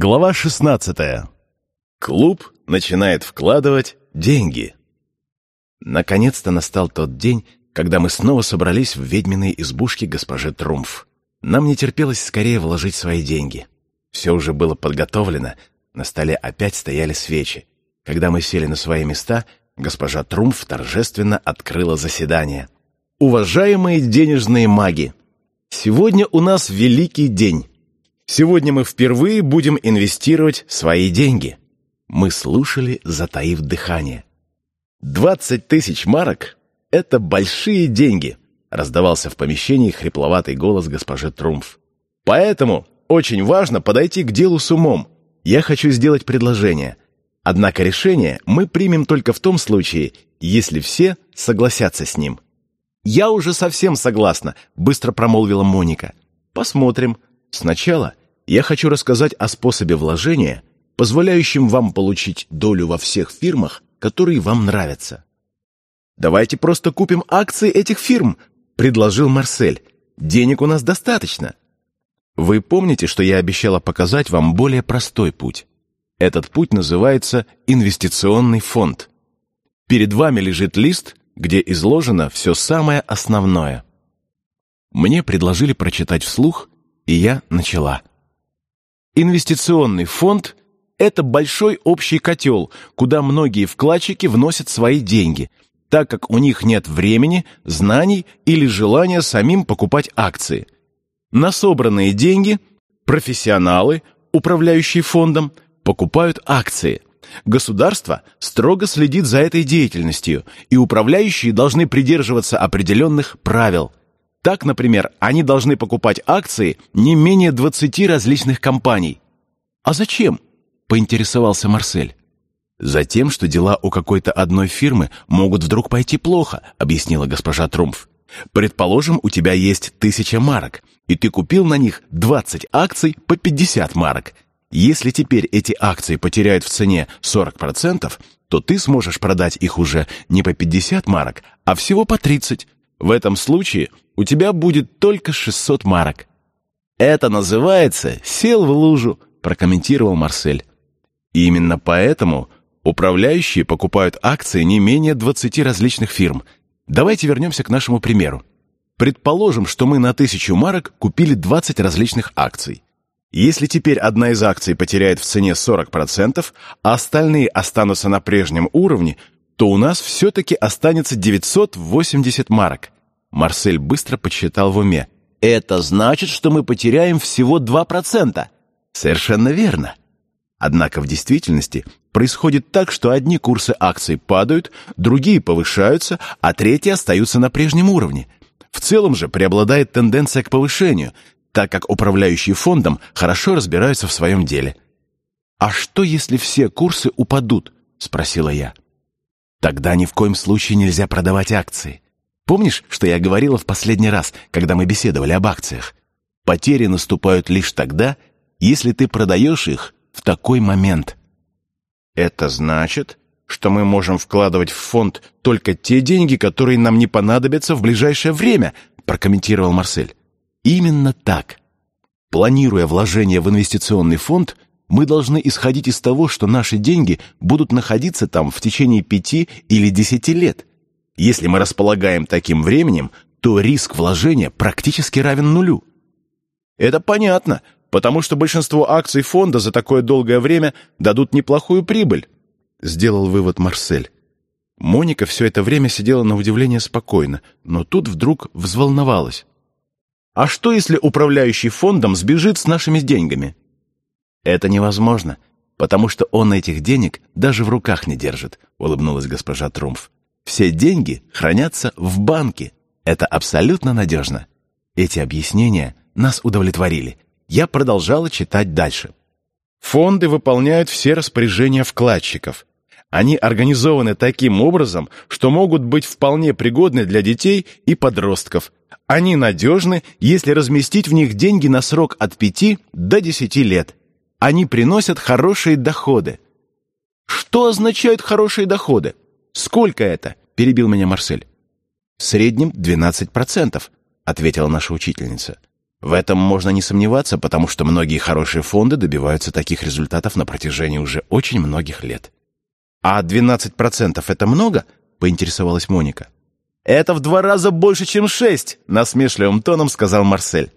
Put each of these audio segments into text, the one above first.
Глава 16. Клуб начинает вкладывать деньги. Наконец-то настал тот день, когда мы снова собрались в ведьминой избушке госпожи Трумф. Нам не терпелось скорее вложить свои деньги. Все уже было подготовлено, на столе опять стояли свечи. Когда мы сели на свои места, госпожа Трумф торжественно открыла заседание. «Уважаемые денежные маги, сегодня у нас великий день». Сегодня мы впервые будем инвестировать свои деньги. Мы слушали, затаив дыхание. «Двадцать тысяч марок — это большие деньги», — раздавался в помещении хрипловатый голос госпожи Трумф. «Поэтому очень важно подойти к делу с умом. Я хочу сделать предложение. Однако решение мы примем только в том случае, если все согласятся с ним». «Я уже совсем согласна», — быстро промолвила Моника. «Посмотрим. Сначала я хочу рассказать о способе вложения, позволяющем вам получить долю во всех фирмах, которые вам нравятся. «Давайте просто купим акции этих фирм», — предложил Марсель. «Денег у нас достаточно». Вы помните, что я обещала показать вам более простой путь? Этот путь называется инвестиционный фонд. Перед вами лежит лист, где изложено все самое основное. Мне предложили прочитать вслух, и я начала. Инвестиционный фонд – это большой общий котел, куда многие вкладчики вносят свои деньги, так как у них нет времени, знаний или желания самим покупать акции. На собранные деньги профессионалы, управляющие фондом, покупают акции. Государство строго следит за этой деятельностью, и управляющие должны придерживаться определенных правил – так, например, они должны покупать акции не менее 20 различных компаний. «А зачем?» – поинтересовался Марсель. «Затем, что дела у какой-то одной фирмы могут вдруг пойти плохо», – объяснила госпожа Трумф. «Предположим, у тебя есть тысяча марок, и ты купил на них 20 акций по 50 марок. Если теперь эти акции потеряют в цене 40%, то ты сможешь продать их уже не по 50 марок, а всего по 30. В этом случае у тебя будет только 600 марок. Это называется «сел в лужу», прокомментировал Марсель. И именно поэтому управляющие покупают акции не менее 20 различных фирм. Давайте вернемся к нашему примеру. Предположим, что мы на тысячу марок купили 20 различных акций. Если теперь одна из акций потеряет в цене 40%, а остальные останутся на прежнем уровне, то у нас все-таки останется 980 марок. Марсель быстро подсчитал в уме. «Это значит, что мы потеряем всего 2%. Совершенно верно. Однако в действительности происходит так, что одни курсы акций падают, другие повышаются, а третьи остаются на прежнем уровне. В целом же преобладает тенденция к повышению, так как управляющие фондом хорошо разбираются в своем деле. «А что, если все курсы упадут?» – спросила я. «Тогда ни в коем случае нельзя продавать акции. Помнишь, что я говорила в последний раз, когда мы беседовали об акциях? Потери наступают лишь тогда, если ты продаешь их в такой момент. Это значит, что мы можем вкладывать в фонд только те деньги, которые нам не понадобятся в ближайшее время, прокомментировал Марсель. Именно так. Планируя вложение в инвестиционный фонд, мы должны исходить из того, что наши деньги будут находиться там в течение пяти или десяти лет. Если мы располагаем таким временем, то риск вложения практически равен нулю. Это понятно, потому что большинство акций фонда за такое долгое время дадут неплохую прибыль, сделал вывод Марсель. Моника все это время сидела на удивление спокойно, но тут вдруг взволновалась. «А что, если управляющий фондом сбежит с нашими деньгами?» «Это невозможно, потому что он этих денег даже в руках не держит», — улыбнулась госпожа Трумф. Все деньги хранятся в банке. Это абсолютно надежно. Эти объяснения нас удовлетворили. Я продолжала читать дальше. Фонды выполняют все распоряжения вкладчиков. Они организованы таким образом, что могут быть вполне пригодны для детей и подростков. Они надежны, если разместить в них деньги на срок от 5 до 10 лет. Они приносят хорошие доходы. Что означают хорошие доходы? «Сколько это?» — перебил меня Марсель. «В среднем 12%, — ответила наша учительница. В этом можно не сомневаться, потому что многие хорошие фонды добиваются таких результатов на протяжении уже очень многих лет. «А 12% это много?» — поинтересовалась Моника. «Это в два раза больше, чем шесть!» — насмешливым тоном сказал Марсель.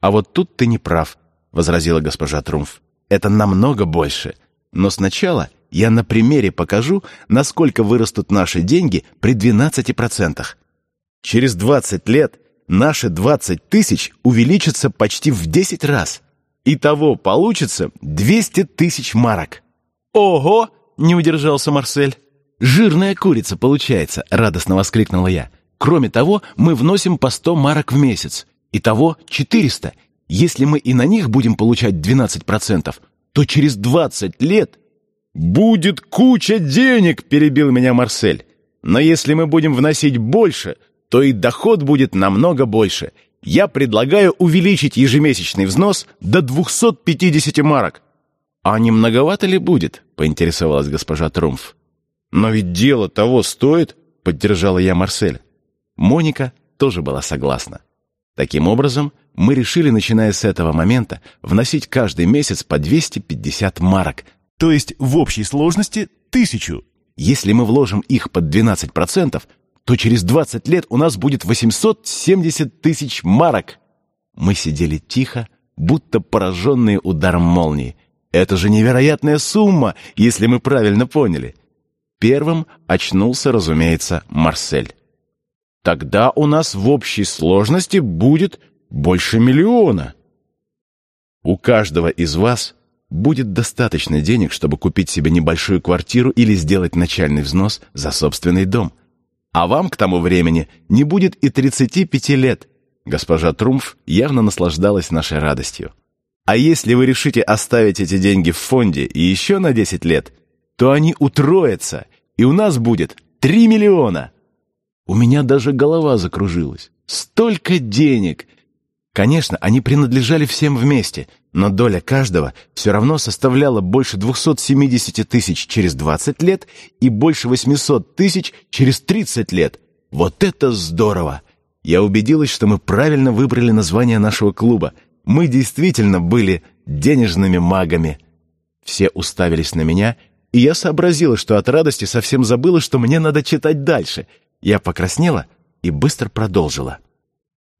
«А вот тут ты не прав», — возразила госпожа Трумф. «Это намного больше. Но сначала я на примере покажу, насколько вырастут наши деньги при 12%. Через 20 лет наши 20 тысяч увеличатся почти в 10 раз. Итого получится 200 тысяч марок. «Ого!» — не удержался Марсель. «Жирная курица получается!» — радостно воскликнула я. «Кроме того, мы вносим по 100 марок в месяц. Итого 400. Если мы и на них будем получать 12%, то через 20 лет...» «Будет куча денег!» — перебил меня Марсель. «Но если мы будем вносить больше, то и доход будет намного больше. Я предлагаю увеличить ежемесячный взнос до 250 марок». «А не многовато ли будет?» — поинтересовалась госпожа Трумф. «Но ведь дело того стоит», — поддержала я Марсель. Моника тоже была согласна. Таким образом, мы решили, начиная с этого момента, вносить каждый месяц по 250 марок, то есть в общей сложности тысячу. Если мы вложим их под 12%, то через 20 лет у нас будет 870 тысяч марок. Мы сидели тихо, будто пораженные ударом молнии. Это же невероятная сумма, если мы правильно поняли. Первым очнулся, разумеется, Марсель. Тогда у нас в общей сложности будет больше миллиона. У каждого из вас будет достаточно денег, чтобы купить себе небольшую квартиру или сделать начальный взнос за собственный дом – а вам к тому времени не будет и 35 лет. Госпожа Трумф явно наслаждалась нашей радостью. А если вы решите оставить эти деньги в фонде и еще на 10 лет, то они утроятся, и у нас будет 3 миллиона. У меня даже голова закружилась. Столько денег! Конечно, они принадлежали всем вместе, но доля каждого все равно составляла больше 270 тысяч через 20 лет и больше 800 тысяч через 30 лет. Вот это здорово! Я убедилась, что мы правильно выбрали название нашего клуба. Мы действительно были денежными магами. Все уставились на меня, и я сообразила, что от радости совсем забыла, что мне надо читать дальше. Я покраснела и быстро продолжила.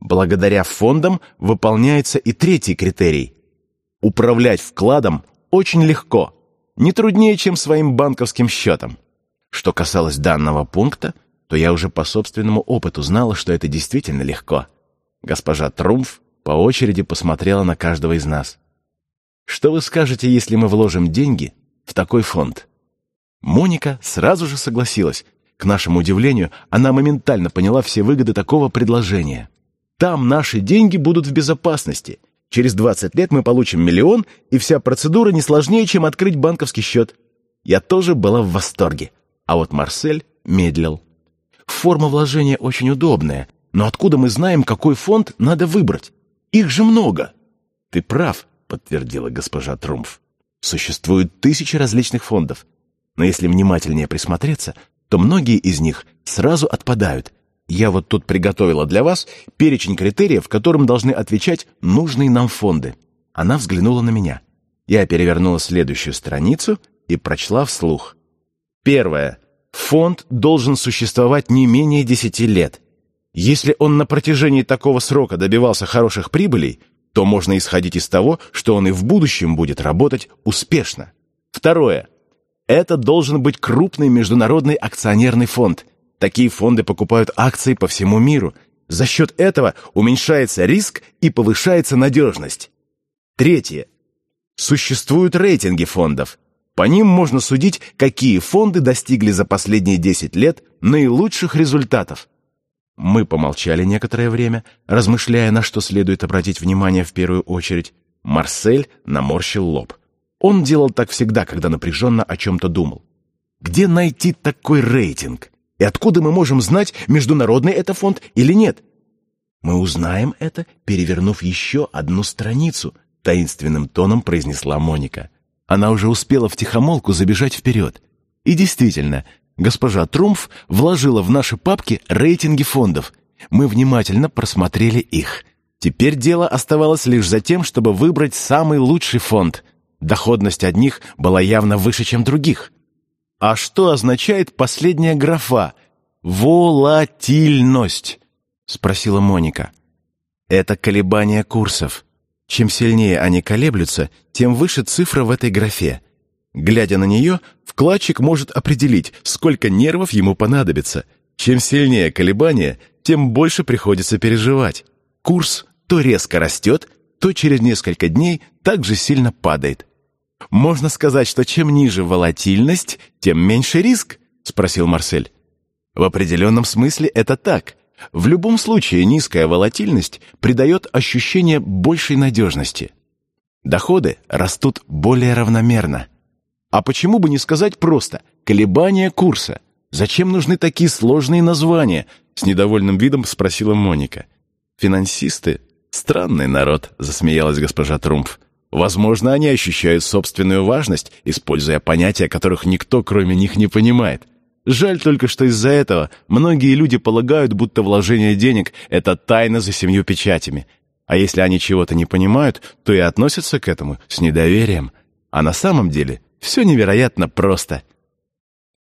Благодаря фондам выполняется и третий критерий. Управлять вкладом очень легко, не труднее, чем своим банковским счетом. Что касалось данного пункта, то я уже по собственному опыту знала, что это действительно легко. Госпожа Трумф по очереди посмотрела на каждого из нас. «Что вы скажете, если мы вложим деньги в такой фонд?» Моника сразу же согласилась. К нашему удивлению, она моментально поняла все выгоды такого предложения. Там наши деньги будут в безопасности. Через 20 лет мы получим миллион, и вся процедура не сложнее, чем открыть банковский счет. Я тоже была в восторге. А вот Марсель медлил. Форма вложения очень удобная, но откуда мы знаем, какой фонд надо выбрать? Их же много. Ты прав, подтвердила госпожа Трумф. Существует тысячи различных фондов. Но если внимательнее присмотреться, то многие из них сразу отпадают, я вот тут приготовила для вас перечень критериев, которым должны отвечать нужные нам фонды. Она взглянула на меня. Я перевернула следующую страницу и прочла вслух. Первое. Фонд должен существовать не менее 10 лет. Если он на протяжении такого срока добивался хороших прибылей, то можно исходить из того, что он и в будущем будет работать успешно. Второе. Это должен быть крупный международный акционерный фонд – Такие фонды покупают акции по всему миру. За счет этого уменьшается риск и повышается надежность. Третье. Существуют рейтинги фондов. По ним можно судить, какие фонды достигли за последние 10 лет наилучших результатов. Мы помолчали некоторое время, размышляя, на что следует обратить внимание в первую очередь. Марсель наморщил лоб. Он делал так всегда, когда напряженно о чем-то думал. Где найти такой рейтинг? И откуда мы можем знать, международный это фонд или нет? Мы узнаем это, перевернув еще одну страницу, таинственным тоном произнесла Моника. Она уже успела втихомолку забежать вперед. И действительно, госпожа Трумф вложила в наши папки рейтинги фондов. Мы внимательно просмотрели их. Теперь дело оставалось лишь за тем, чтобы выбрать самый лучший фонд. Доходность одних была явно выше, чем других. А что означает последняя графа? «Волатильность», — спросила Моника. Это колебание курсов. Чем сильнее они колеблются, тем выше цифра в этой графе. Глядя на нее, вкладчик может определить, сколько нервов ему понадобится. Чем сильнее колебания, тем больше приходится переживать. Курс то резко растет, то через несколько дней также сильно падает. «Можно сказать, что чем ниже волатильность, тем меньше риск?» — спросил Марсель. «В определенном смысле это так. В любом случае низкая волатильность придает ощущение большей надежности. Доходы растут более равномерно. А почему бы не сказать просто «колебания курса»? Зачем нужны такие сложные названия?» С недовольным видом спросила Моника. «Финансисты — странный народ», — засмеялась госпожа Трумф. Возможно, они ощущают собственную важность, используя понятия, которых никто, кроме них, не понимает. Жаль только, что из-за этого многие люди полагают, будто вложение денег — это тайна за семью печатями. А если они чего-то не понимают, то и относятся к этому с недоверием. А на самом деле все невероятно просто.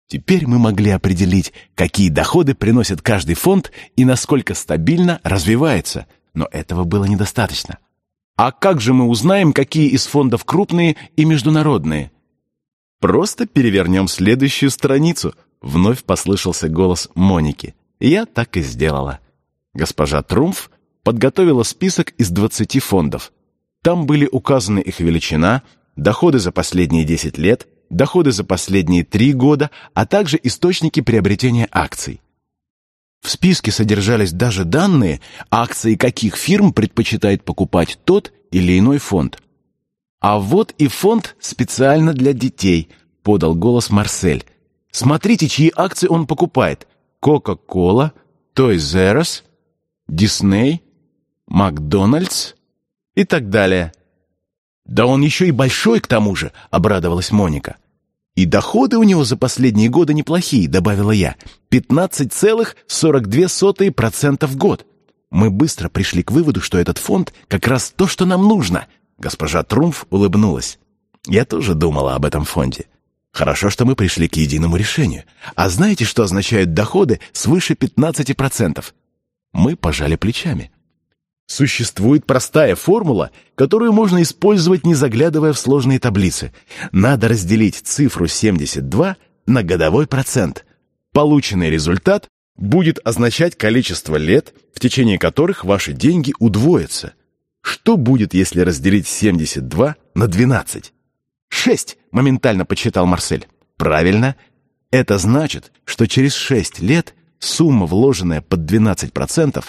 Теперь мы могли определить, какие доходы приносит каждый фонд и насколько стабильно развивается. Но этого было недостаточно. А как же мы узнаем, какие из фондов крупные и международные? Просто перевернем следующую страницу. Вновь послышался голос Моники. Я так и сделала. Госпожа Трумф подготовила список из 20 фондов. Там были указаны их величина, доходы за последние 10 лет, доходы за последние 3 года, а также источники приобретения акций. В списке содержались даже данные, акции каких фирм предпочитает покупать тот или иной фонд. «А вот и фонд специально для детей», — подал голос Марсель. «Смотрите, чьи акции он покупает. Кока-кола, Toys R Us, Дисней, Макдональдс и так далее». «Да он еще и большой к тому же», — обрадовалась Моника. «И доходы у него за последние годы неплохие», — добавила я. «15,42% в год». Мы быстро пришли к выводу, что этот фонд как раз то, что нам нужно. Госпожа Трумф улыбнулась. Я тоже думала об этом фонде. Хорошо, что мы пришли к единому решению. А знаете, что означают доходы свыше 15%? Мы пожали плечами. Существует простая формула, которую можно использовать, не заглядывая в сложные таблицы. Надо разделить цифру 72 на годовой процент. Полученный результат будет означать количество лет, в течение которых ваши деньги удвоятся. Что будет, если разделить 72 на 12? 6, моментально подсчитал Марсель. Правильно. Это значит, что через 6 лет сумма, вложенная под 12%,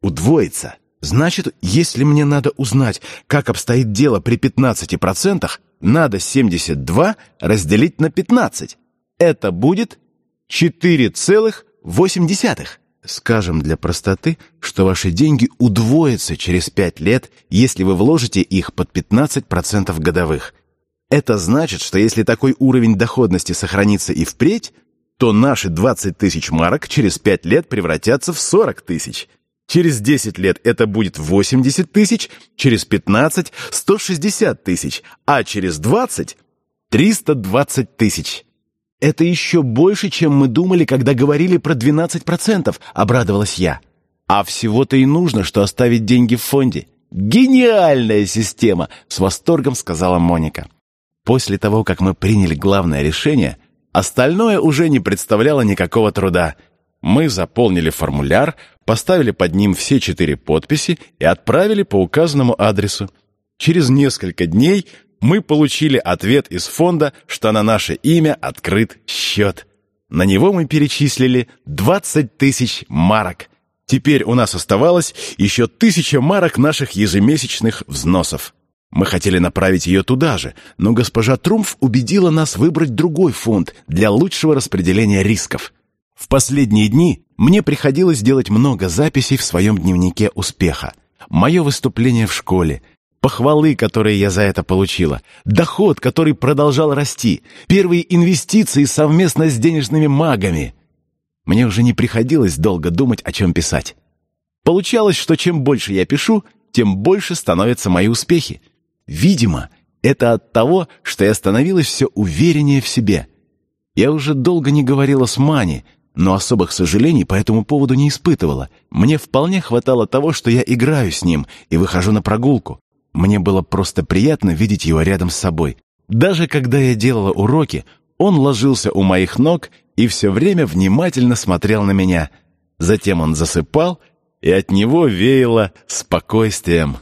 удвоится. Значит, если мне надо узнать, как обстоит дело при 15%, надо 72 разделить на 15. Это будет 4,8. Скажем для простоты, что ваши деньги удвоятся через 5 лет, если вы вложите их под 15% годовых. Это значит, что если такой уровень доходности сохранится и впредь, то наши 20 тысяч марок через 5 лет превратятся в 40 тысяч – Через 10 лет это будет 80 тысяч, через 15 – 160 тысяч, а через 20 – 320 тысяч. Это еще больше, чем мы думали, когда говорили про 12%, обрадовалась я. А всего-то и нужно, что оставить деньги в фонде. Гениальная система, с восторгом сказала Моника. После того, как мы приняли главное решение, остальное уже не представляло никакого труда – мы заполнили формуляр, поставили под ним все четыре подписи и отправили по указанному адресу. Через несколько дней мы получили ответ из фонда, что на наше имя открыт счет. На него мы перечислили 20 тысяч марок. Теперь у нас оставалось еще тысяча марок наших ежемесячных взносов. Мы хотели направить ее туда же, но госпожа Трумф убедила нас выбрать другой фонд для лучшего распределения рисков. В последние дни мне приходилось делать много записей в своем дневнике успеха. Мое выступление в школе, похвалы, которые я за это получила, доход, который продолжал расти, первые инвестиции совместно с денежными магами. Мне уже не приходилось долго думать, о чем писать. Получалось, что чем больше я пишу, тем больше становятся мои успехи. Видимо, это от того, что я становилась все увереннее в себе. Я уже долго не говорила с Мани, но особых сожалений по этому поводу не испытывала. Мне вполне хватало того, что я играю с ним и выхожу на прогулку. Мне было просто приятно видеть его рядом с собой. Даже когда я делала уроки, он ложился у моих ног и все время внимательно смотрел на меня. Затем он засыпал, и от него веяло спокойствием.